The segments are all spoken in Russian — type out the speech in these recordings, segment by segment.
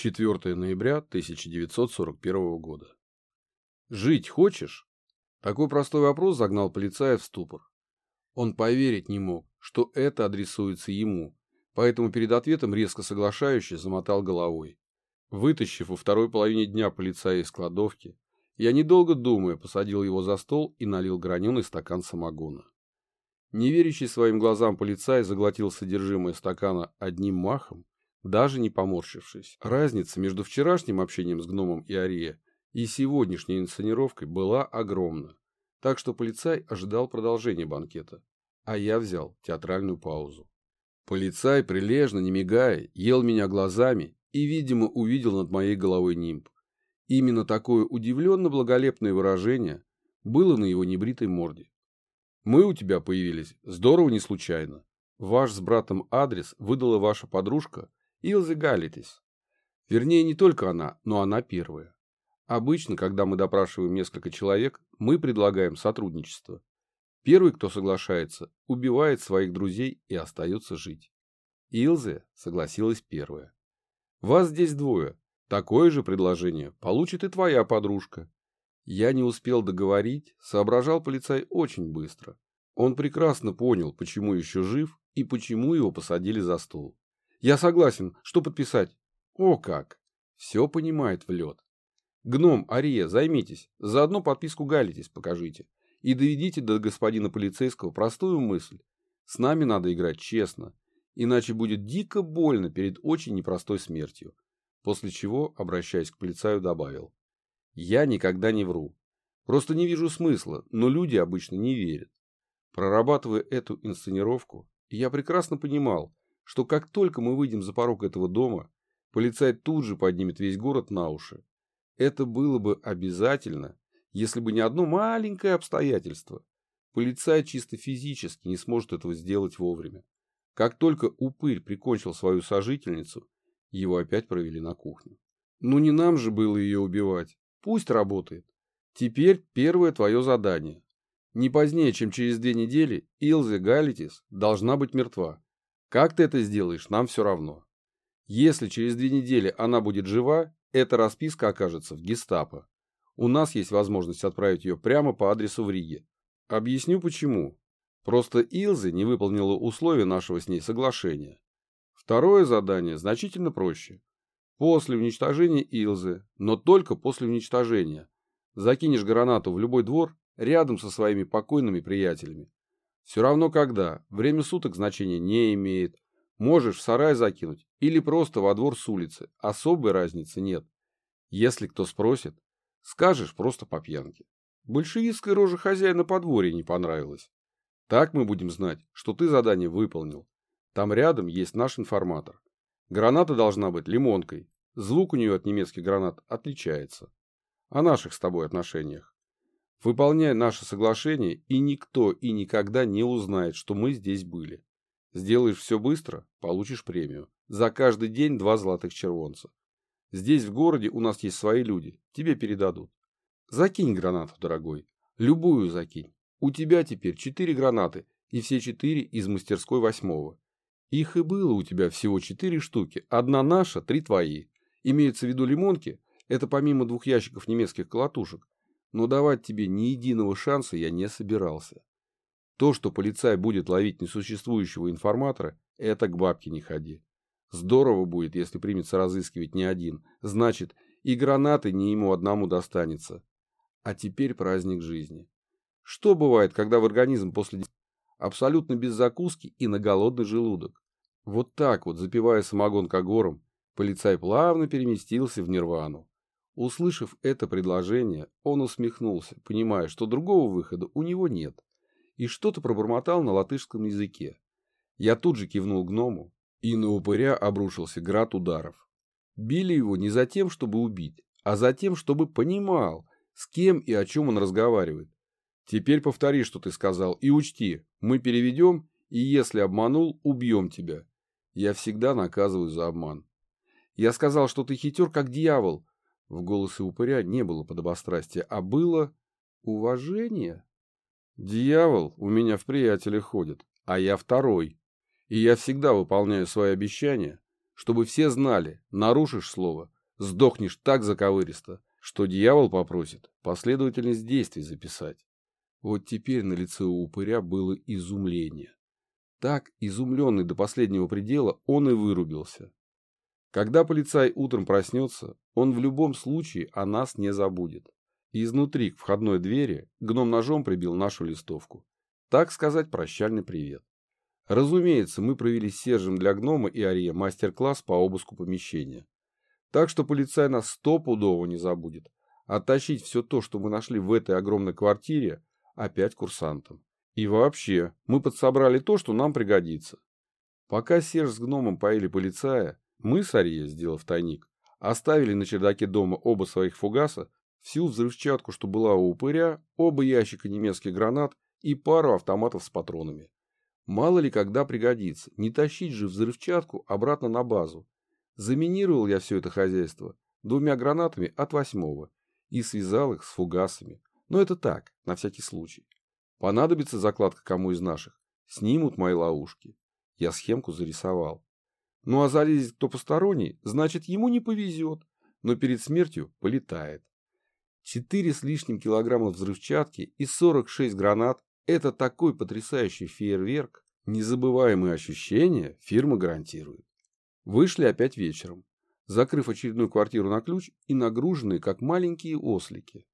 4 ноября 1941 года. «Жить хочешь?» Такой простой вопрос загнал полицая в ступор. Он поверить не мог, что это адресуется ему, поэтому перед ответом резко соглашающий замотал головой. Вытащив во второй половине дня полицая из кладовки, я, недолго думая, посадил его за стол и налил граненый стакан самогона. Неверящий своим глазам полицай заглотил содержимое стакана одним махом, даже не поморщившись. Разница между вчерашним общением с гномом и Ария и сегодняшней инсценировкой была огромна, так что полицай ожидал продолжения банкета, а я взял театральную паузу. Полицай, прилежно, не мигая, ел меня глазами и, видимо, увидел над моей головой нимб. Именно такое удивленно-благолепное выражение было на его небритой морде. Мы у тебя появились, здорово не случайно. Ваш с братом адрес выдала ваша подружка Илзе Галитис. Вернее, не только она, но она первая. Обычно, когда мы допрашиваем несколько человек, мы предлагаем сотрудничество. Первый, кто соглашается, убивает своих друзей и остается жить. Илзе согласилась первая. Вас здесь двое. Такое же предложение получит и твоя подружка. Я не успел договорить, соображал полицай очень быстро. Он прекрасно понял, почему еще жив и почему его посадили за стол. Я согласен, что подписать? О как! Все понимает в лед. Гном, Ария, займитесь, заодно подписку Галитесь покажите. И доведите до господина полицейского простую мысль. С нами надо играть честно, иначе будет дико больно перед очень непростой смертью. После чего, обращаясь к полицаю, добавил. Я никогда не вру. Просто не вижу смысла, но люди обычно не верят. Прорабатывая эту инсценировку, я прекрасно понимал, что как только мы выйдем за порог этого дома, полицай тут же поднимет весь город на уши. Это было бы обязательно, если бы не одно маленькое обстоятельство. Полицай чисто физически не сможет этого сделать вовремя. Как только упырь прикончил свою сожительницу, его опять провели на кухню. Ну не нам же было ее убивать. Пусть работает. Теперь первое твое задание. Не позднее, чем через две недели, Илзе Галитис должна быть мертва. Как ты это сделаешь, нам все равно. Если через две недели она будет жива, эта расписка окажется в гестапо. У нас есть возможность отправить ее прямо по адресу в Риге. Объясню почему. Просто Илзе не выполнила условия нашего с ней соглашения. Второе задание значительно проще. После уничтожения Илзы, но только после уничтожения. Закинешь гранату в любой двор рядом со своими покойными приятелями. Все равно когда, время суток значения не имеет. Можешь в сарай закинуть или просто во двор с улицы, особой разницы нет. Если кто спросит, скажешь просто по пьянке. Большевистская рожа хозяина подворья не понравилась. Так мы будем знать, что ты задание выполнил. Там рядом есть наш информатор. Граната должна быть лимонкой. Звук у нее от немецких гранат отличается. О наших с тобой отношениях. Выполняй наше соглашение, и никто и никогда не узнает, что мы здесь были. Сделаешь все быстро – получишь премию. За каждый день два золотых червонца. Здесь в городе у нас есть свои люди, тебе передадут. Закинь гранату, дорогой. Любую закинь. У тебя теперь четыре гранаты, и все четыре из мастерской восьмого. Их и было у тебя всего четыре штуки. Одна наша, три твои. Имеются в виду лимонки. Это помимо двух ящиков немецких колотушек. Но давать тебе ни единого шанса я не собирался. То, что полицай будет ловить несуществующего информатора, это к бабке не ходи. Здорово будет, если примется разыскивать не один. Значит, и гранаты не ему одному достанется. А теперь праздник жизни. Что бывает, когда в организм после абсолютно без закуски и на голодный желудок. Вот так вот, запивая самогон когором, полицай плавно переместился в нирвану. Услышав это предложение, он усмехнулся, понимая, что другого выхода у него нет, и что-то пробормотал на латышском языке. Я тут же кивнул гному, и на упыря обрушился град ударов. Били его не за тем, чтобы убить, а за тем, чтобы понимал, с кем и о чем он разговаривает. Теперь повтори, что ты сказал, и учти, мы переведем, и если обманул, убьем тебя. Я всегда наказываю за обман. Я сказал, что ты хитер, как дьявол. В голосе упыря не было подобострастия, а было уважение. Дьявол у меня в приятелях ходит, а я второй. И я всегда выполняю свои обещания, чтобы все знали, нарушишь слово, сдохнешь так заковыристо, что дьявол попросит последовательность действий записать. Вот теперь на лице у упыря было изумление. Так, изумленный до последнего предела, он и вырубился. Когда полицай утром проснется, он в любом случае о нас не забудет. изнутри к входной двери гном ножом прибил нашу листовку. Так сказать, прощальный привет. Разумеется, мы провели с Сержем для гнома и Ария мастер-класс по обыску помещения. Так что полицай нас стопудово не забудет. А тащить все то, что мы нашли в этой огромной квартире, опять курсантам. И вообще, мы подсобрали то, что нам пригодится. Пока Серж с гномом поили полицая, мы с Ария, сделав тайник, оставили на чердаке дома оба своих фугаса, всю взрывчатку, что была у упыря, оба ящика немецких гранат и пару автоматов с патронами. Мало ли когда пригодится, не тащить же взрывчатку обратно на базу. Заминировал я все это хозяйство двумя гранатами от восьмого и связал их с фугасами. Но это так, на всякий случай. Понадобится закладка кому из наших, снимут мои ловушки. Я схемку зарисовал. Ну а залезет кто посторонний, значит ему не повезет, но перед смертью полетает. Четыре с лишним килограмма взрывчатки и 46 гранат – это такой потрясающий фейерверк. Незабываемые ощущения фирма гарантирует. Вышли опять вечером, закрыв очередную квартиру на ключ и нагруженные, как маленькие ослики.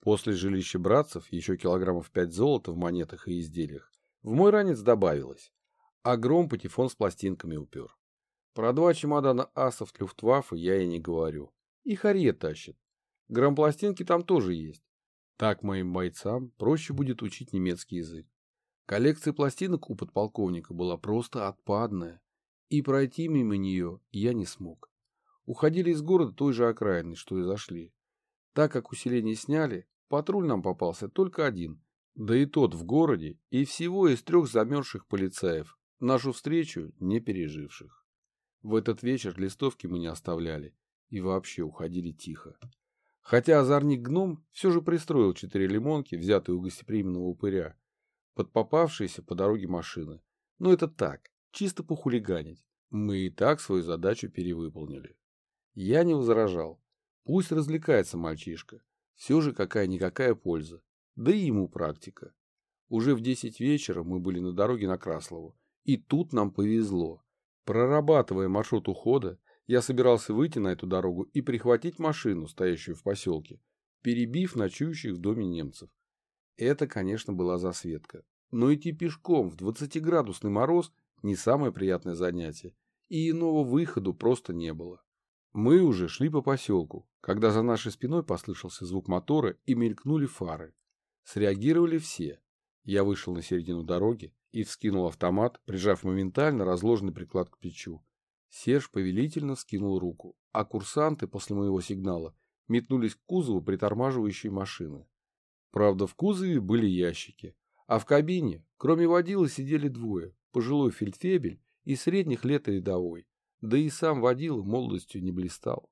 После жилища братцев еще килограммов пять золота в монетах и изделиях в мой ранец добавилось, а гром патефон с пластинками упер. Про два чемодана асов Люфтваффе я и не говорю. И Харье тащит. Грампластинки там тоже есть. Так моим бойцам проще будет учить немецкий язык. Коллекция пластинок у подполковника была просто отпадная, и пройти мимо нее я не смог. Уходили из города той же окраины, что и зашли. Так как усиление сняли, Патруль нам попался только один, да и тот в городе, и всего из трех замерзших полицаев, нашу встречу не переживших. В этот вечер листовки мы не оставляли и вообще уходили тихо. Хотя озорник-гном все же пристроил четыре лимонки, взятые у гостеприимного упыря, под попавшиеся по дороге машины. Но это так, чисто похулиганить. Мы и так свою задачу перевыполнили. Я не возражал. Пусть развлекается мальчишка. Все же какая-никакая польза. Да и ему практика. Уже в десять вечера мы были на дороге на Краслову. И тут нам повезло. Прорабатывая маршрут ухода, я собирался выйти на эту дорогу и прихватить машину, стоящую в поселке, перебив ночующих в доме немцев. Это, конечно, была засветка. Но идти пешком в 20-градусный мороз не самое приятное занятие, и иного выхода просто не было. Мы уже шли по поселку, когда за нашей спиной послышался звук мотора и мелькнули фары. Среагировали все. Я вышел на середину дороги и вскинул автомат, прижав моментально разложенный приклад к плечу. Серж повелительно скинул руку, а курсанты после моего сигнала метнулись к кузову притормаживающей машины. Правда, в кузове были ящики, а в кабине, кроме водила, сидели двое, пожилой фельдфебель и средних лет рядовой да и сам водила молодостью не блистал.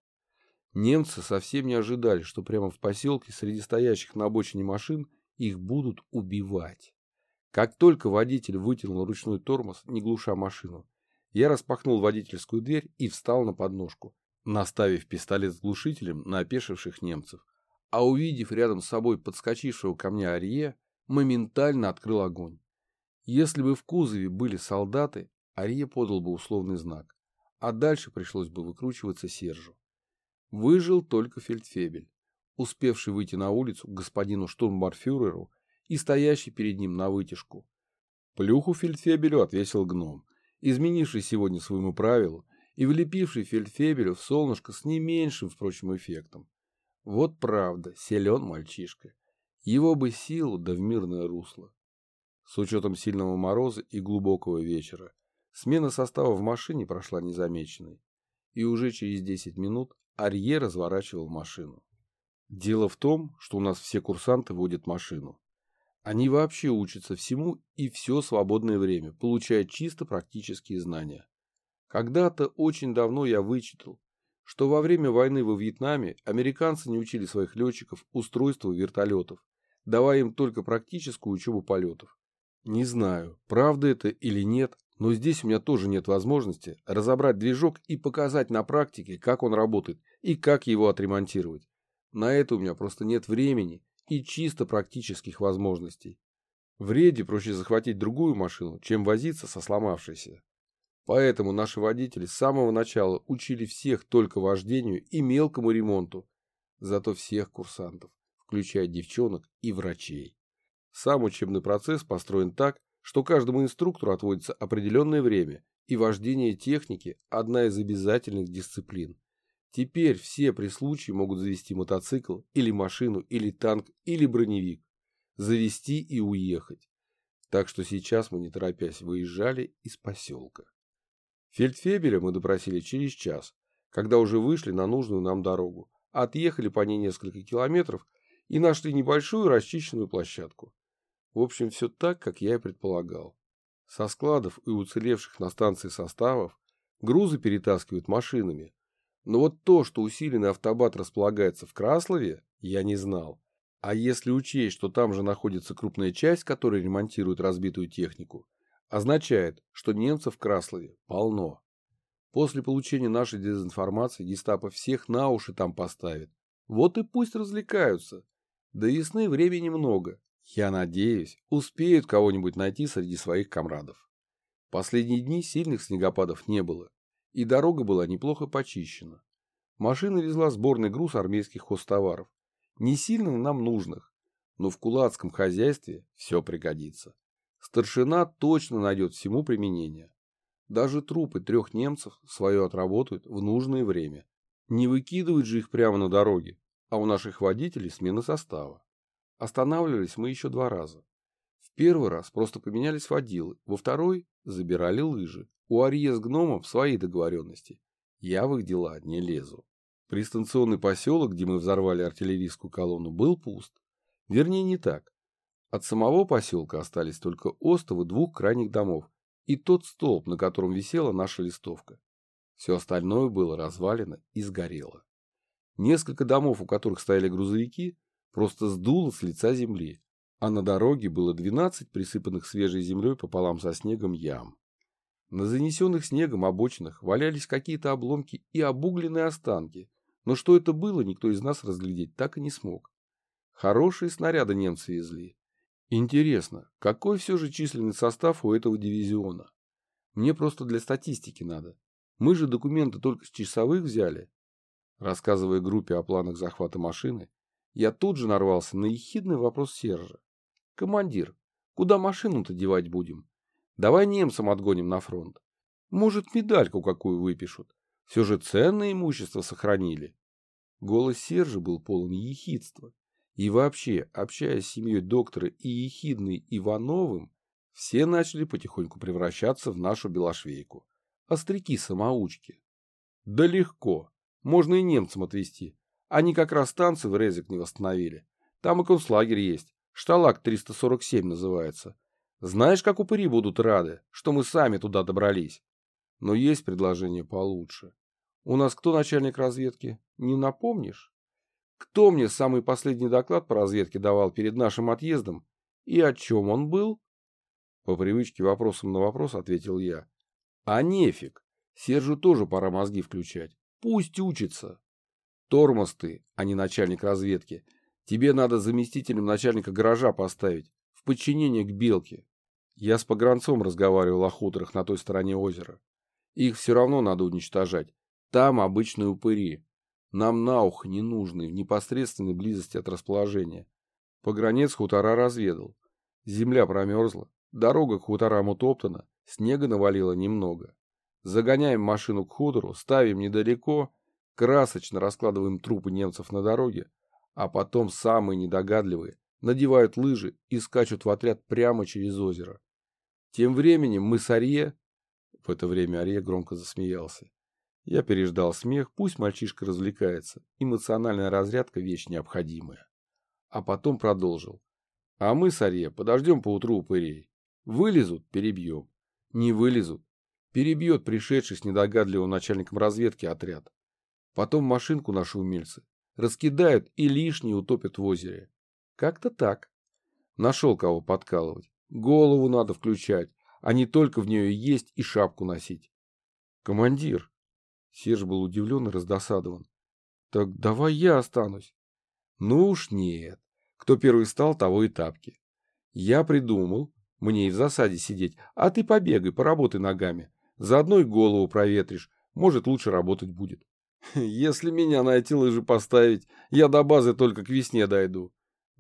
Немцы совсем не ожидали, что прямо в поселке среди стоящих на обочине машин их будут убивать. Как только водитель вытянул ручной тормоз, не глуша машину, я распахнул водительскую дверь и встал на подножку, наставив пистолет с глушителем на опешивших немцев. А увидев рядом с собой подскочившего ко мне Арье, моментально открыл огонь. Если бы в кузове были солдаты, Арье подал бы условный знак а дальше пришлось бы выкручиваться Сержу. Выжил только фельдфебель, успевший выйти на улицу к господину штурмбарфюреру и стоящий перед ним на вытяжку. Плюху фельдфебелю отвесил гном, изменивший сегодня своему правилу и влепивший фельдфебелю в солнышко с не меньшим, впрочем, эффектом. Вот правда, силен мальчишка. Его бы силу да в мирное русло. С учетом сильного мороза и глубокого вечера, Смена состава в машине прошла незамеченной, и уже через 10 минут Арье разворачивал машину. Дело в том, что у нас все курсанты водят машину. Они вообще учатся всему и все свободное время, получая чисто практические знания. Когда-то очень давно я вычитал, что во время войны во Вьетнаме американцы не учили своих летчиков устройству вертолетов, давая им только практическую учебу полетов. Не знаю, правда это или нет, Но здесь у меня тоже нет возможности разобрать движок и показать на практике, как он работает и как его отремонтировать. На это у меня просто нет времени и чисто практических возможностей. В рейде проще захватить другую машину, чем возиться со сломавшейся. Поэтому наши водители с самого начала учили всех только вождению и мелкому ремонту, зато всех курсантов, включая девчонок и врачей. Сам учебный процесс построен так, что каждому инструктору отводится определенное время, и вождение техники – одна из обязательных дисциплин. Теперь все при случае могут завести мотоцикл, или машину, или танк, или броневик. Завести и уехать. Так что сейчас мы, не торопясь, выезжали из поселка. Фельдфебеля мы допросили через час, когда уже вышли на нужную нам дорогу, отъехали по ней несколько километров и нашли небольшую расчищенную площадку. В общем, все так, как я и предполагал. Со складов и уцелевших на станции составов грузы перетаскивают машинами, но вот то, что усиленный автобат располагается в Краслове, я не знал. А если учесть, что там же находится крупная часть, которая ремонтирует разбитую технику, означает, что немцев в Краслове полно. После получения нашей дезинформации гестапо всех на уши там поставит. Вот и пусть развлекаются. До весны времени много. Я надеюсь, успеют кого-нибудь найти среди своих комрадов. Последние дни сильных снегопадов не было и дорога была неплохо почищена. Машина везла сборный груз армейских хозтоваров, не сильно нам нужных, но в кулацком хозяйстве все пригодится. Старшина точно найдет всему применение. Даже трупы трех немцев свое отработают в нужное время. Не выкидывают же их прямо на дороге, а у наших водителей смена состава. Останавливались мы еще два раза. В первый раз просто поменялись водилы, во второй забирали лыжи. У Арье с гномом свои договоренности. Я в их дела не лезу. Пристанционный поселок, где мы взорвали артиллерийскую колонну, был пуст. Вернее, не так. От самого поселка остались только остовы двух крайних домов и тот столб, на котором висела наша листовка. Все остальное было развалено и сгорело. Несколько домов, у которых стояли грузовики, просто сдуло с лица земли, а на дороге было 12 присыпанных свежей землей пополам со снегом ям. На занесенных снегом обочинах валялись какие-то обломки и обугленные останки, но что это было, никто из нас разглядеть так и не смог. Хорошие снаряды немцы везли. Интересно, какой все же численный состав у этого дивизиона? Мне просто для статистики надо. Мы же документы только с часовых взяли. Рассказывая группе о планах захвата машины, я тут же нарвался на ехидный вопрос Сержа. «Командир, куда машину-то девать будем? Давай немцам отгоним на фронт. Может, медальку какую выпишут. Все же ценное имущество сохранили. Голос Сержа был полон ехидства. И вообще, общаясь с семьей доктора и ехидной Ивановым, все начали потихоньку превращаться в нашу белошвейку. Остряки-самоучки. Да легко. Можно и немцам отвезти. Они как раз станцию в Резик не восстановили. Там и концлагерь есть. Шталак 347 называется. Знаешь, как упыри будут рады, что мы сами туда добрались. Но есть предложение получше. У нас кто начальник разведки? Не напомнишь? Кто мне самый последний доклад по разведке давал перед нашим отъездом? И о чем он был? По привычке вопросом на вопрос ответил я. А нефиг. Сержу тоже пора мозги включать. Пусть учится. Тормоз ты, а не начальник разведки. Тебе надо заместителем начальника гаража поставить. В подчинение к Белке. Я с погранцом разговаривал о хуторах на той стороне озера. Их все равно надо уничтожать. Там обычные упыри. Нам на ухо не нужны, в непосредственной близости от расположения. Погранец хутора разведал. Земля промерзла, дорога к хуторам утоптана, снега навалило немного. Загоняем машину к хутору, ставим недалеко, красочно раскладываем трупы немцев на дороге, а потом самые недогадливые надевают лыжи и скачут в отряд прямо через озеро. Тем временем мы с Арье... В это время Арье громко засмеялся. Я переждал смех, пусть мальчишка развлекается. Эмоциональная разрядка – вещь необходимая. А потом продолжил. А мы с Арье подождем поутру упырей. Вылезут – перебьем. Не вылезут – перебьет пришедший с недогадливым начальником разведки отряд. Потом машинку наши умельцы раскидают и лишние утопят в озере. Как-то так. Нашел кого подкалывать. Голову надо включать. а не только в нее есть и шапку носить. Командир. Серж был удивлен и раздосадован. Так давай я останусь. Ну уж нет. Кто первый стал, того и тапки. Я придумал, мне и в засаде сидеть, а ты побегай, поработай ногами. Заодно и голову проветришь, может лучше работать будет. Если меня на эти лыжи поставить, я до базы только к весне дойду,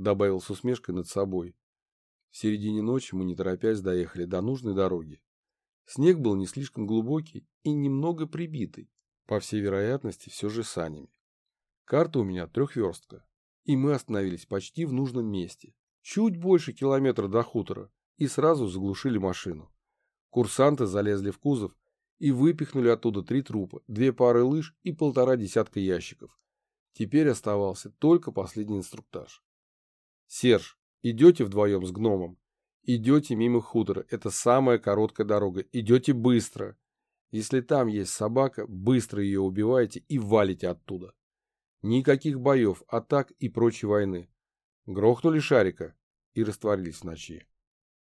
добавил с усмешкой над собой. В середине ночи мы, не торопясь, доехали до нужной дороги. Снег был не слишком глубокий и немного прибитый, по всей вероятности, все же санями. Карта у меня трехверстка, и мы остановились почти в нужном месте, чуть больше километра до хутора, и сразу заглушили машину. Курсанты залезли в кузов и выпихнули оттуда три трупа, две пары лыж и полтора десятка ящиков. Теперь оставался только последний инструктаж. «Серж, Идете вдвоем с гномом. Идете мимо хутора. Это самая короткая дорога. Идете быстро. Если там есть собака, быстро ее убиваете и валите оттуда. Никаких боев, атак и прочей войны. Грохнули шарика и растворились в ночи.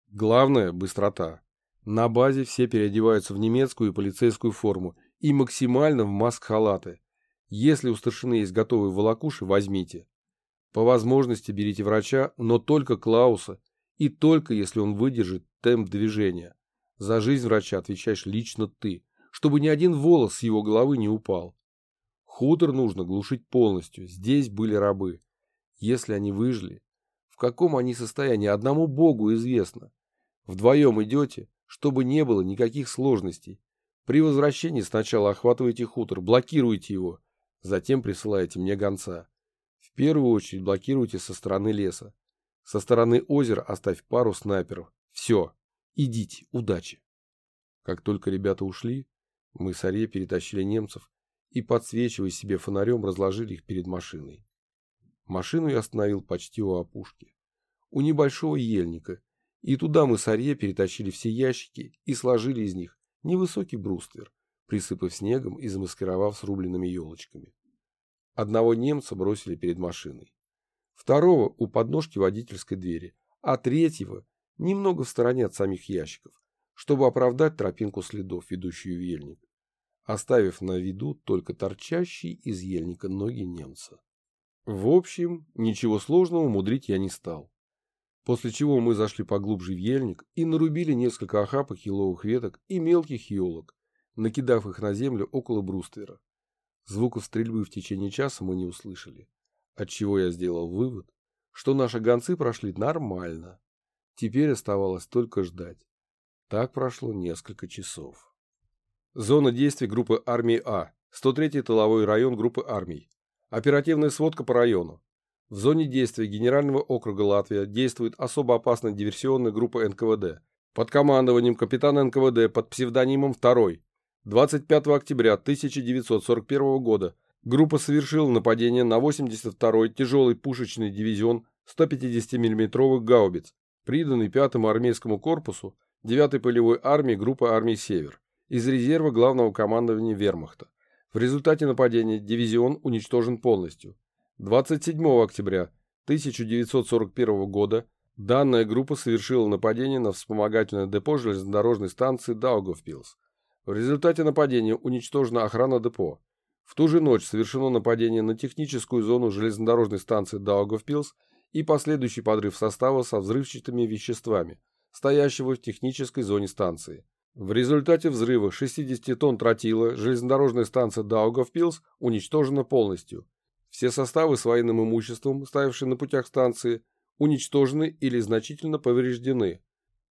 Главное – быстрота. На базе все переодеваются в немецкую и полицейскую форму и максимально в маск-халаты. Если у старшины есть готовые волокуши, возьмите. По возможности берите врача, но только Клауса, и только если он выдержит темп движения. За жизнь врача отвечаешь лично ты, чтобы ни один волос с его головы не упал. Хутор нужно глушить полностью, здесь были рабы. Если они выжили, в каком они состоянии, одному Богу известно. Вдвоем идете, чтобы не было никаких сложностей. При возвращении сначала охватываете хутор, блокируете его, затем присылаете мне гонца первую очередь блокируйте со стороны леса. Со стороны озера оставь пару снайперов. Все. Идите. Удачи. Как только ребята ушли, мы с Аре перетащили немцев и, подсвечивая себе фонарем, разложили их перед машиной. Машину я остановил почти у опушки. У небольшого ельника. И туда мы с Арье перетащили все ящики и сложили из них невысокий бруствер, присыпав снегом и замаскировав срубленными елочками. Одного немца бросили перед машиной. Второго у подножки водительской двери, а третьего немного в стороне от самих ящиков, чтобы оправдать тропинку следов, ведущую в ельник, оставив на виду только торчащие из ельника ноги немца. В общем, ничего сложного мудрить я не стал. После чего мы зашли поглубже в ельник и нарубили несколько охапок еловых веток и мелких елок, накидав их на землю около бруствера. Звуков стрельбы в течение часа мы не услышали, отчего я сделал вывод, что наши гонцы прошли нормально. Теперь оставалось только ждать. Так прошло несколько часов. Зона действий группы армии А. 103-й тыловой район группы армий. Оперативная сводка по району. В зоне действия Генерального округа Латвия действует особо опасная диверсионная группа НКВД под командованием капитана НКВД под псевдонимом 2 25 октября 1941 года группа совершила нападение на 82-й тяжелый пушечный дивизион 150 миллиметровых гаубиц, приданный 5-му армейскому корпусу 9-й полевой армии группы армий «Север» из резерва главного командования вермахта. В результате нападения дивизион уничтожен полностью. 27 октября 1941 года данная группа совершила нападение на вспомогательное депо железнодорожной станции Даугавпилс, в результате нападения уничтожена охрана депо. В ту же ночь совершено нападение на техническую зону железнодорожной станции Даугавпилс и последующий подрыв состава со взрывчатыми веществами, стоящего в технической зоне станции. В результате взрыва 60 тонн тротила железнодорожная станция Даугавпилс уничтожена полностью. Все составы с военным имуществом, стоявшие на путях станции, уничтожены или значительно повреждены.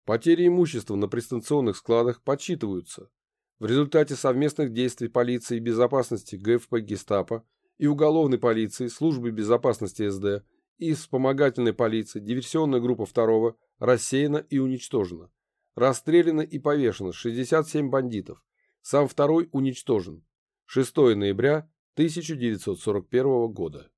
Потери имущества на пристанционных складах подсчитываются. В результате совместных действий полиции и безопасности ГФП Гестапо и уголовной полиции, службы безопасности СД и вспомогательной полиции диверсионная группа второго рассеяна и уничтожена. Расстреляно и повешено 67 бандитов. Сам второй уничтожен. 6 ноября 1941 года.